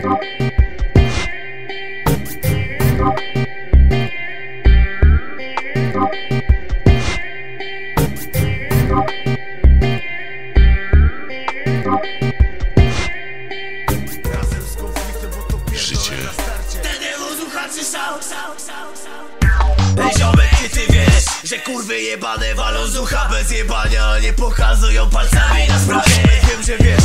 Życie. na starcie TDU słuchaczy szał, szał, szał, szał. Ej ziomek, czy ty wiesz, że kurwy jebane walą z ucha bez jebania Nie pokazują palcami na sprawie wiem, że wiesz,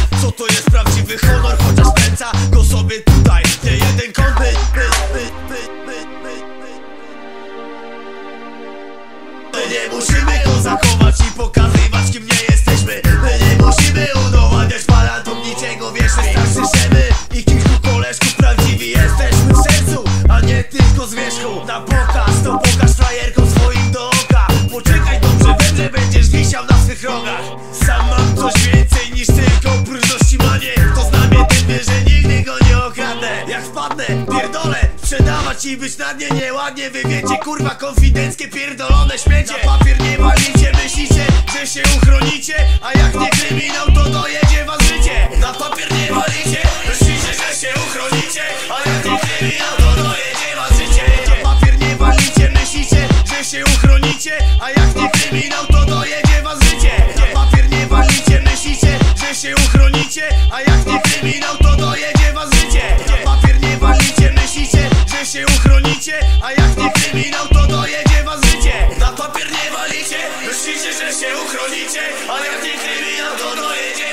tutaj Nie jeden kąt by, by, by, by, by, by, by. My nie musimy go zachować i pokazywać kim nie jesteśmy. My nie musimy udowadniać palantom niczego wiesz Wystarczy, że my i kilku koleżków prawdziwi jesteśmy w sercu A nie tylko z wierzchu. Na pokaz to pokaż frajerkom swoim do oka. Poczekaj dobrze, wiem, że będziesz wisiał na swych rogach. Sam Pierdolone, pierdolę. Sprzedawać i być na dnie nieładnie. Wy wiecie, kurwa, konfidenckie pierdolone śmiecie. Na papier nie walicie, myślicie, że się uchronicie. A jak nie kryminał, to dojedzie was życie. Na papier nie walicie, myślicie, że się uchronicie. A jak nie kryminał, to dojedzie was życie. Na papier nie walicie, myślicie, że się uchronicie. A jak nie kryminał, to dojedzie was życie. Na papier nie walicie, myślicie, że się uchronicie. A jak nie kryminał, to życie, ale jak ty mi, ja to dojedzie.